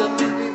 up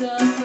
water